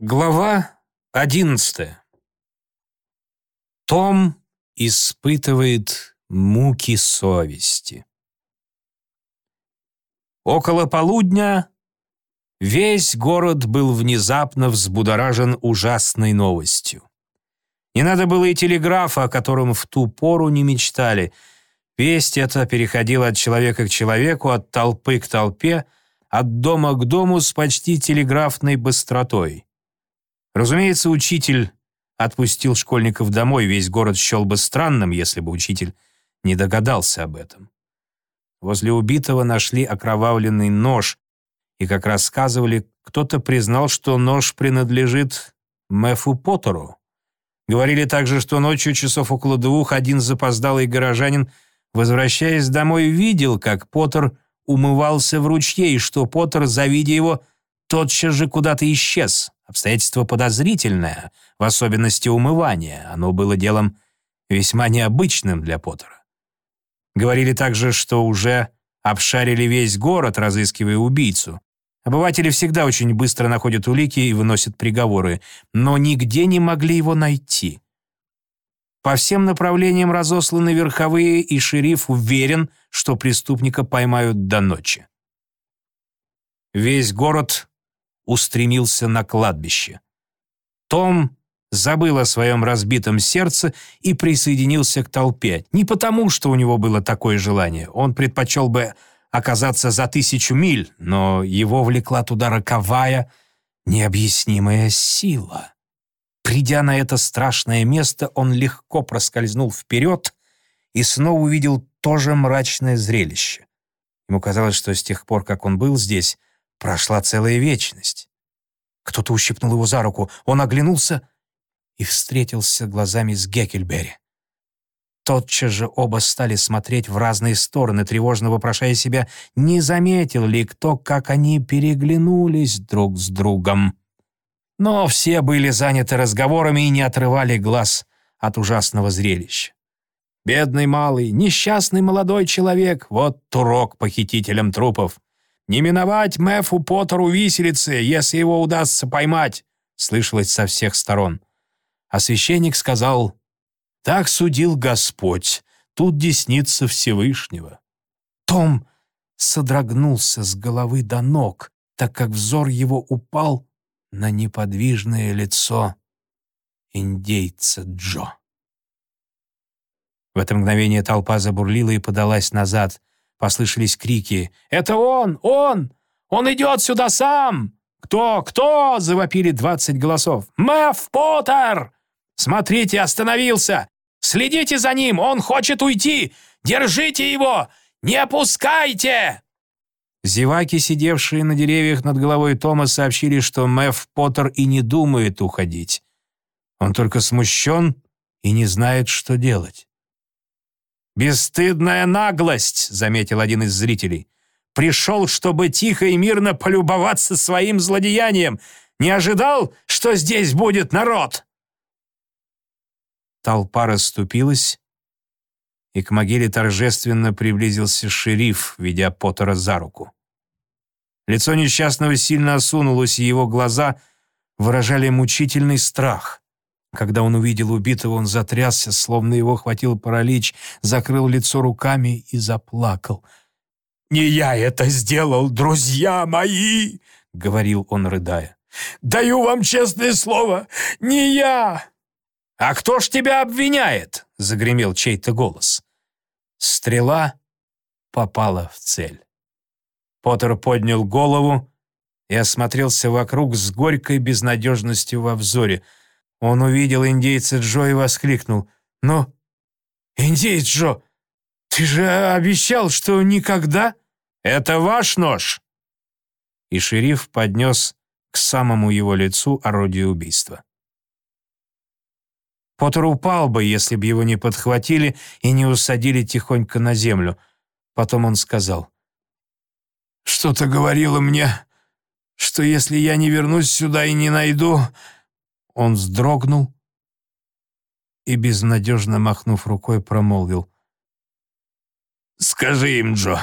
Глава одиннадцатая. Том испытывает муки совести. Около полудня весь город был внезапно взбудоражен ужасной новостью. Не надо было и телеграфа, о котором в ту пору не мечтали. Весть эта переходила от человека к человеку, от толпы к толпе, от дома к дому с почти телеграфной быстротой. Разумеется, учитель отпустил школьников домой, весь город счел бы странным, если бы учитель не догадался об этом. Возле убитого нашли окровавленный нож, и, как рассказывали, кто-то признал, что нож принадлежит Мэфу Поттеру. Говорили также, что ночью часов около двух один запоздалый горожанин, возвращаясь домой, видел, как Поттер умывался в ручье, и что Поттер, завидя его, тотчас же куда-то исчез. Обстоятельство подозрительное, в особенности умывание. Оно было делом весьма необычным для Поттера. Говорили также, что уже обшарили весь город, разыскивая убийцу. Обыватели всегда очень быстро находят улики и выносят приговоры, но нигде не могли его найти. По всем направлениям разосланы верховые, и шериф уверен, что преступника поймают до ночи. Весь город устремился на кладбище. Том забыл о своем разбитом сердце и присоединился к толпе. Не потому, что у него было такое желание. Он предпочел бы оказаться за тысячу миль, но его влекла туда роковая, необъяснимая сила. Придя на это страшное место, он легко проскользнул вперед и снова увидел то же мрачное зрелище. Ему казалось, что с тех пор, как он был здесь, Прошла целая вечность. Кто-то ущипнул его за руку. Он оглянулся и встретился глазами с Геккельбери. Тотчас же оба стали смотреть в разные стороны, тревожно вопрошая себя, не заметил ли кто, как они переглянулись друг с другом. Но все были заняты разговорами и не отрывали глаз от ужасного зрелища. Бедный малый, несчастный молодой человек — вот турок похитителям трупов. «Не миновать Мэфу Поттеру виселицы, если его удастся поймать!» слышалось со всех сторон. А священник сказал, «Так судил Господь, тут десница Всевышнего». Том содрогнулся с головы до ног, так как взор его упал на неподвижное лицо индейца Джо. В это мгновение толпа забурлила и подалась назад. Послышались крики. «Это он! Он! Он идет сюда сам!» «Кто? Кто?» — завопили двадцать голосов. «Мэф Поттер! Смотрите, остановился! Следите за ним! Он хочет уйти! Держите его! Не опускайте!» Зеваки, сидевшие на деревьях над головой Тома, сообщили, что Мэф Поттер и не думает уходить. Он только смущен и не знает, что делать. «Бесстыдная наглость», — заметил один из зрителей. «Пришел, чтобы тихо и мирно полюбоваться своим злодеянием. Не ожидал, что здесь будет народ?» Толпа расступилась, и к могиле торжественно приблизился шериф, ведя Поттера за руку. Лицо несчастного сильно осунулось, и его глаза выражали мучительный страх. Когда он увидел убитого, он затрясся, словно его хватил паралич, закрыл лицо руками и заплакал. «Не я это сделал, друзья мои!» — говорил он, рыдая. «Даю вам честное слово, не я!» «А кто ж тебя обвиняет?» — загремел чей-то голос. Стрела попала в цель. Поттер поднял голову и осмотрелся вокруг с горькой безнадежностью во взоре — он увидел индейца Джо и воскликнул. «Но, индейец Джо, ты же обещал, что никогда...» «Это ваш нож!» И шериф поднес к самому его лицу орудие убийства. Поттер упал бы, если бы его не подхватили и не усадили тихонько на землю. Потом он сказал. «Что-то говорило мне, что если я не вернусь сюда и не найду, он вздрогнул и, безнадежно махнув рукой, промолвил. «Скажи им, Джо,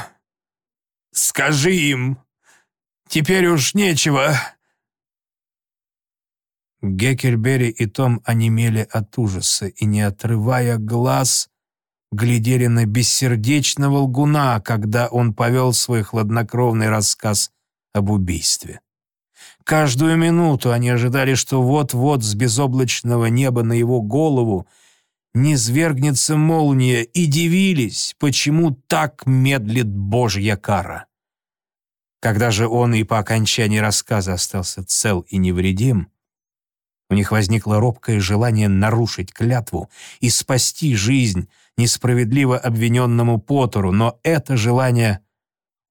скажи им, теперь уж нечего». Геккельбери и Том онемели от ужаса и, не отрывая глаз, глядели на бессердечного лгуна, когда он повел свой хладнокровный рассказ об убийстве. Каждую минуту они ожидали, что вот-вот с безоблачного неба на его голову низвергнется молния, и дивились, почему так медлит Божья кара. Когда же он и по окончании рассказа остался цел и невредим, у них возникло робкое желание нарушить клятву и спасти жизнь несправедливо обвиненному Поттеру, но это желание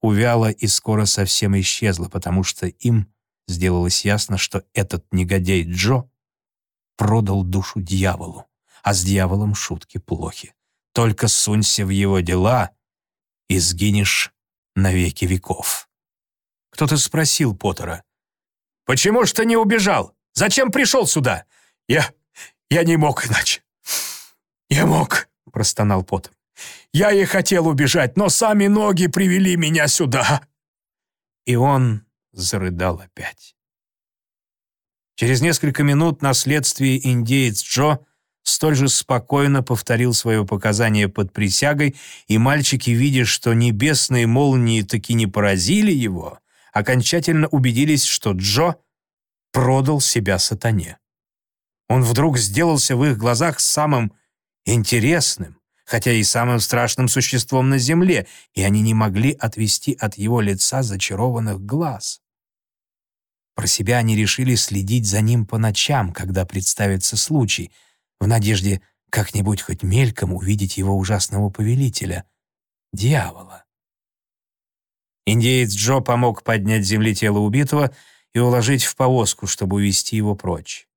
увяло и скоро совсем исчезло, потому что им сделалось ясно, что этот негодяй Джо продал душу дьяволу, а с дьяволом шутки плохи. Только сунься в его дела и сгинешь навеки веков. Кто-то спросил Поттера, «Почему ж ты не убежал? Зачем пришел сюда?» «Я... я не мог иначе. Я мог», — простонал Поттер. «Я и хотел убежать, но сами ноги привели меня сюда». И он зарыдал опять. Через несколько минут на следствии индеец Джо столь же спокойно повторил свое показание под присягой, и мальчики, видя, что небесные молнии таки не поразили его, окончательно убедились, что Джо продал себя сатане. Он вдруг сделался в их глазах самым интересным, хотя и самым страшным существом на земле, и они не могли отвести от его лица зачарованных глаз. Про себя они решили следить за ним по ночам, когда представится случай, в надежде как-нибудь хоть мельком увидеть его ужасного повелителя — дьявола. Индеец Джо помог поднять земли тело убитого и уложить в повозку, чтобы увести его прочь.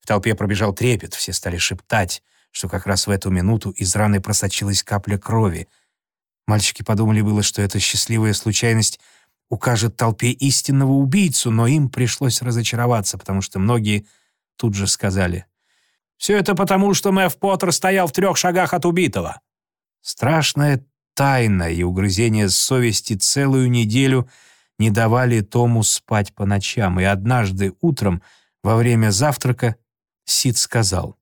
В толпе пробежал трепет, все стали шептать, что как раз в эту минуту из раны просочилась капля крови. Мальчики подумали было, что эта счастливая случайность укажет толпе истинного убийцу, но им пришлось разочароваться, потому что многие тут же сказали «Все это потому, что Мэв Поттер стоял в трех шагах от убитого». Страшная тайна и угрызение совести целую неделю не давали Тому спать по ночам, и однажды утром во время завтрака Сид сказал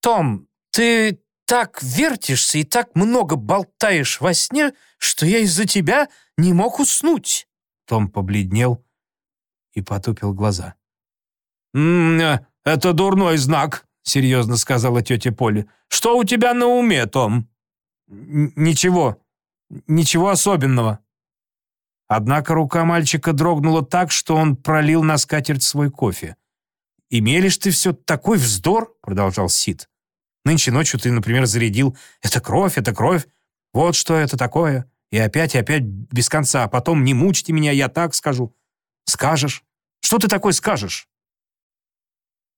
«Том, ты так вертишься и так много болтаешь во сне, что я из-за тебя не мог уснуть». Том побледнел и потупил глаза. «М -м, «Это дурной знак», — серьезно сказала тетя Поля. «Что у тебя на уме, Том?» «Ничего. Ничего особенного». Однако рука мальчика дрогнула так, что он пролил на скатерть свой кофе. «Имелишь ты все такой вздор?» — продолжал Сид. Нынче ночью ты, например, зарядил «это кровь, это кровь, вот что это такое». И опять и опять без конца. А потом не мучьте меня, я так скажу. Скажешь? Что ты такой скажешь?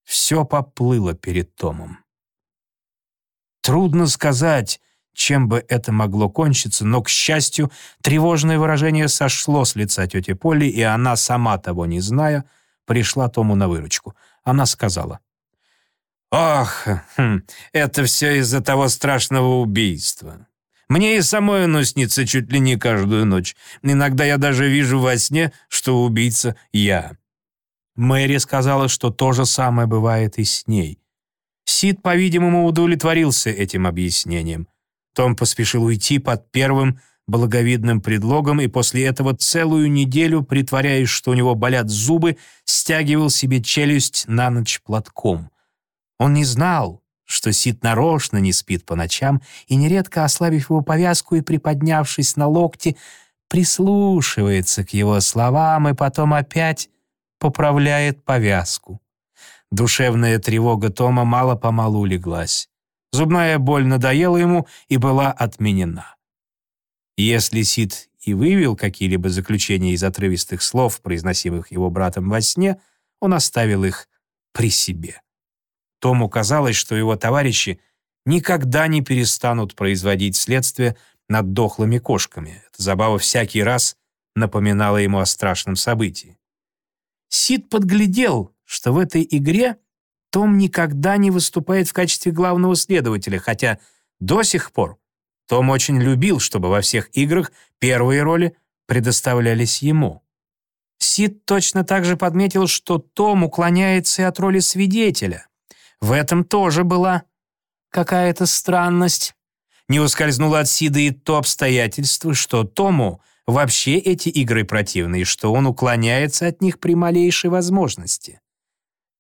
Все поплыло перед Томом. Трудно сказать, чем бы это могло кончиться, но, к счастью, тревожное выражение сошло с лица тети Полли, и она, сама того не зная, пришла Тому на выручку. Она сказала, Ох, хм, это все из-за того страшного убийства. Мне и самой оно снится чуть ли не каждую ночь. Иногда я даже вижу во сне, что убийца я. Мэри сказала, что то же самое бывает и с ней. Сид, по-видимому, удовлетворился этим объяснением. Том поспешил уйти под первым благовидным предлогом и после этого целую неделю, притворяясь, что у него болят зубы, стягивал себе челюсть на ночь платком — он не знал, что Сид нарочно не спит по ночам и, нередко ослабив его повязку и приподнявшись на локти, прислушивается к его словам и потом опять поправляет повязку. Душевная тревога Тома мало-помалу леглась. Зубная боль надоела ему и была отменена. Если Сид и вывел какие-либо заключения из отрывистых слов, произносимых его братом во сне, он оставил их при себе. Тому казалось, что его товарищи никогда не перестанут производить следствие над дохлыми кошками. Эта забава всякий раз напоминала ему о страшном событии. Сид подглядел, что в этой игре том никогда не выступает в качестве главного следователя, хотя до сих пор том очень любил, чтобы во всех играх первые роли предоставлялись ему. Сид точно так же подметил, что Том уклоняется и от роли свидетеля. В этом тоже была какая-то странность. Не ускользнуло от Сида и то обстоятельство, что Тому вообще эти игры противны, и что он уклоняется от них при малейшей возможности.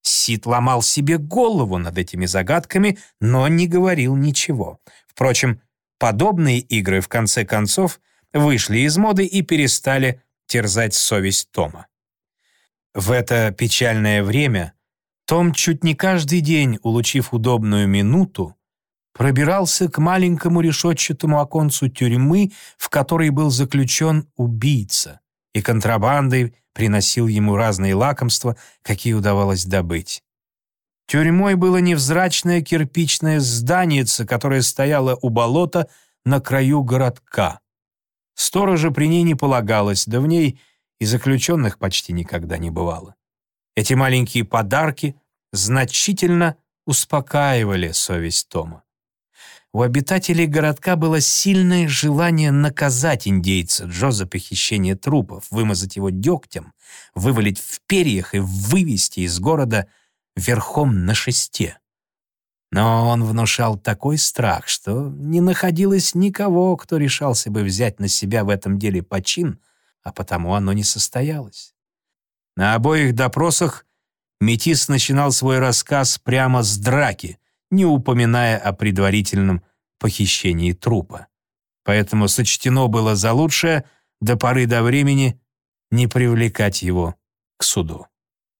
Сид ломал себе голову над этими загадками, но не говорил ничего. Впрочем, подобные игры, в конце концов, вышли из моды и перестали терзать совесть Тома. В это печальное время том чуть не каждый день, улучив удобную минуту, пробирался к маленькому решетчатому оконцу тюрьмы, в которой был заключен убийца, и контрабандой приносил ему разные лакомства, какие удавалось добыть. Тюрьмой было невзрачное кирпичное зданице, которое стояло у болота на краю городка. Сторожа при ней не полагалось, да в ней и заключенных почти никогда не бывало. Эти маленькие подарки значительно успокаивали совесть Тома. У обитателей городка было сильное желание наказать индейца Джо за похищение трупов, вымазать его дегтем, вывалить в перьях и вывести из города верхом на шесте. Но он внушал такой страх, что не находилось никого, кто решался бы взять на себя в этом деле почин, а потому оно не состоялось. На обоих допросах Метис начинал свой рассказ прямо с драки, не упоминая о предварительном похищении трупа. Поэтому сочтено было за лучшее до поры до времени не привлекать его к суду.